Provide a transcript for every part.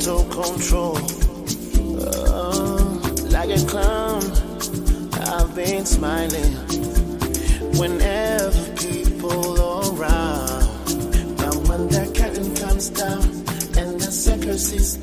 total control. Oh, like a clown, I've been smiling. Whenever people around, now when that curtain comes down and the sucker sees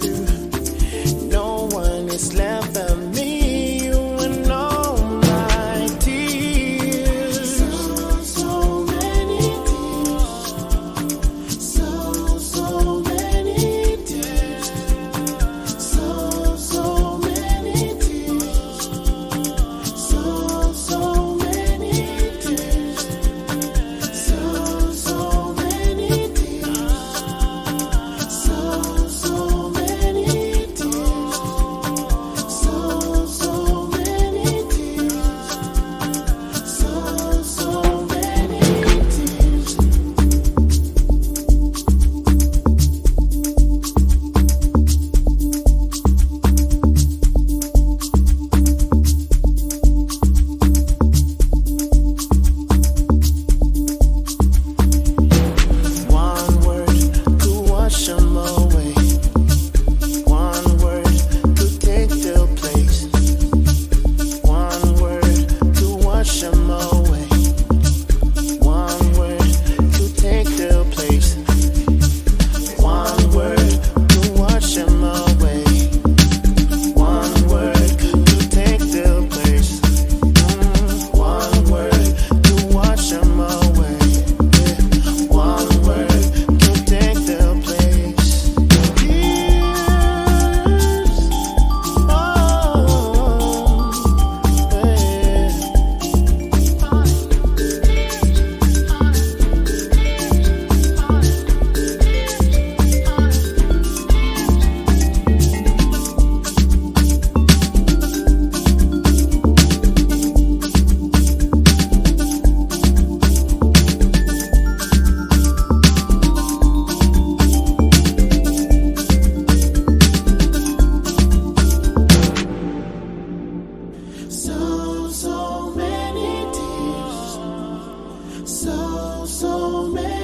so, many.